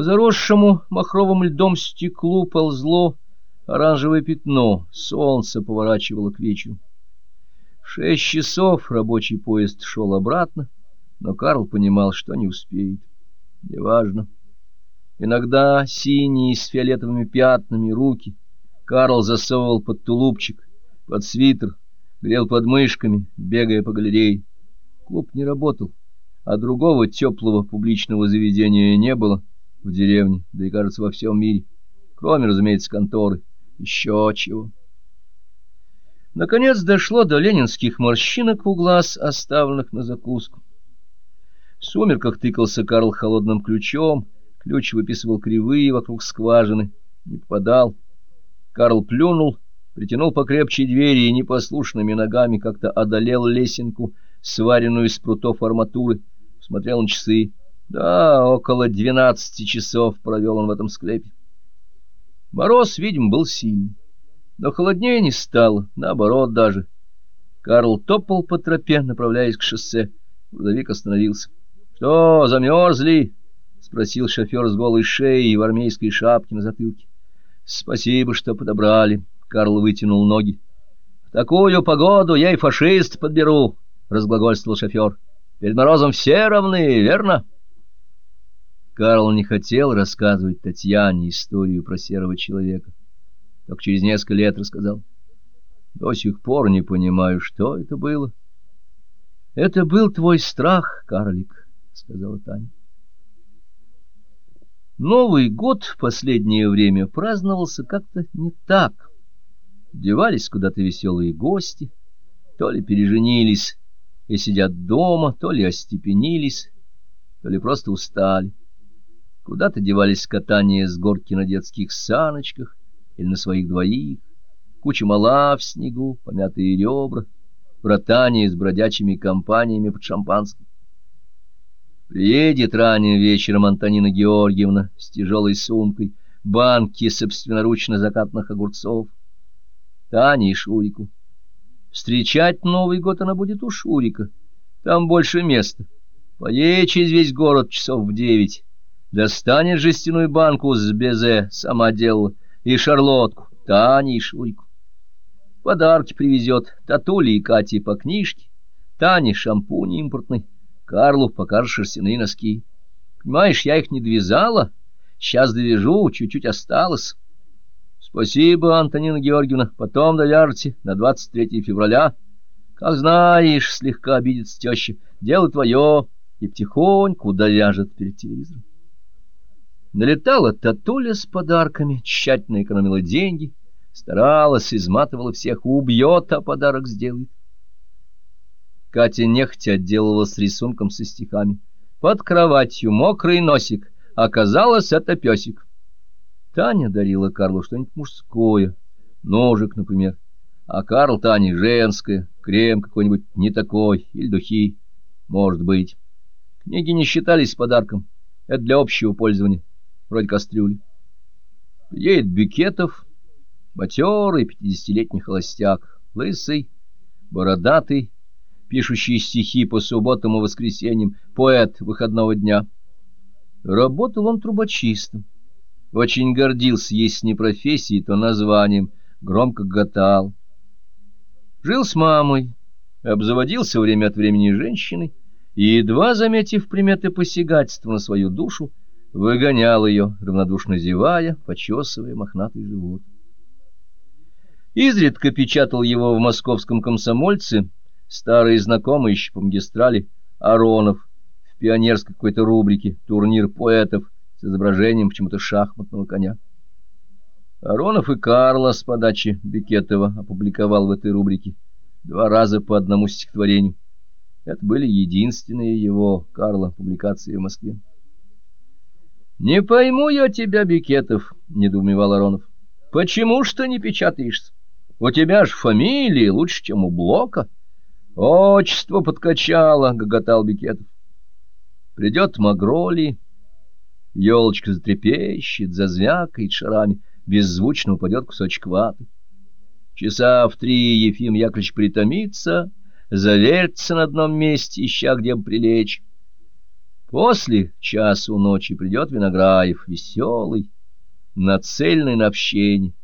По заросшему махровым льдом стеклу ползло оранжевое пятно, солнце поворачивало к вечеру. Шесть часов рабочий поезд шел обратно, но Карл понимал, что не успеет. Неважно. Иногда синие с фиолетовыми пятнами руки Карл засовывал под тулупчик, под свитер, грел под мышками, бегая по галерее. Клуб не работал, а другого теплого публичного заведения не было в деревне, да и, кажется, во всем мире, кроме, разумеется, конторы. Еще чего. Наконец дошло до ленинских морщинок у глаз, оставленных на закуску. В сумерках тыкался Карл холодным ключом, ключ выписывал кривые вокруг скважины, не попадал. Карл плюнул, притянул покрепче двери и непослушными ногами как-то одолел лесенку, сваренную из прутов арматуры, смотрел на часы. Да, около двенадцати часов провел он в этом склепе. Мороз, видимо, был сильный, но холоднее не стало, наоборот даже. Карл топал по тропе, направляясь к шоссе. Грузовик остановился. — Что, замерзли? — спросил шофер с голой шеей и в армейской шапке на затылке. — Спасибо, что подобрали. Карл вытянул ноги. — В такую погоду я и фашист подберу, — разглагольствовал шофер. — Перед морозом все равны, верно? — Карл не хотел рассказывать Татьяне историю про серого человека. Только через несколько лет рассказал. До сих пор не понимаю, что это было. — Это был твой страх, карлик, — сказала Таня. Новый год в последнее время праздновался как-то не так. Девались куда-то веселые гости, то ли переженились и сидят дома, то ли остепенились, то ли просто устали. Куда-то девались катания с горки на детских саночках или на своих двоих, куча мала в снегу, помятые ребра, братания с бродячими компаниями под шампанским. Приедет ранним вечером Антонина Георгиевна с тяжелой сумкой, банки собственноручно закатных огурцов, Тане и Шурику. Встречать Новый год она будет у Шурика, там больше места. Поедет через весь город часов в девять достанет жестяную банку с безе, сама делала, и шарлотку, Тане и Шуйку. Подарки привезет Татуле и Кате по книжке, Тане шампунь импортный, Карлу покажешь шерстяные носки. Понимаешь, я их не довязала, сейчас довяжу, чуть-чуть осталось. Спасибо, Антонина Георгиевна, потом довяжете на 23 февраля. Как знаешь, слегка обидится теща, дело твое, и потихоньку довяжет перед телевизором. Налетала Татуля с подарками, тщательно экономила деньги, старалась, изматывала всех, убьет, а подарок сделает. Катя нехотя отделалась рисунком со стихами. Под кроватью мокрый носик, оказалось, это песик. Таня дарила Карлу что-нибудь мужское, ножик, например, а Карл Тане женское, крем какой-нибудь не такой, или духи, может быть. Книги не считались подарком, это для общего пользования вроде кастрюли. Едет Бекетов, матерый пятидесятилетний холостяк, лысый, бородатый, пишущий стихи по субботам и воскресеньям, поэт выходного дня. Работал он трубочистом. Очень гордился, если не профессией, то названием, громко гатал. Жил с мамой, обзаводился время от времени женщиной, и, едва заметив приметы посягательства на свою душу, выгонял ее, равнодушно зевая, почесывая мохнатый живот. Изредка печатал его в московском комсомольце, старый знакомый еще по магистрали, Аронов, в пионерской какой-то рубрике «Турнир поэтов» с изображением почему-то шахматного коня. Аронов и Карла с подачи Бекетова опубликовал в этой рубрике два раза по одному стихотворению. Это были единственные его, Карла, публикации в Москве. «Не пойму я тебя, Бикетов», — недоумевал Аронов. «Почему ж ты не печатаешься? У тебя ж фамилия лучше, чем у Блока». «Отчество подкачало», — гоготал Бикетов. Придет Магроли, елочка затрепещет, зазвякает шарами, беззвучно упадет кусочек ваты. Часа в три Ефим Яковлевич притомится, завертится на одном месте, ища где бы прилечь. После часу ночи придет Винограев, веселый, нацеленный на общение.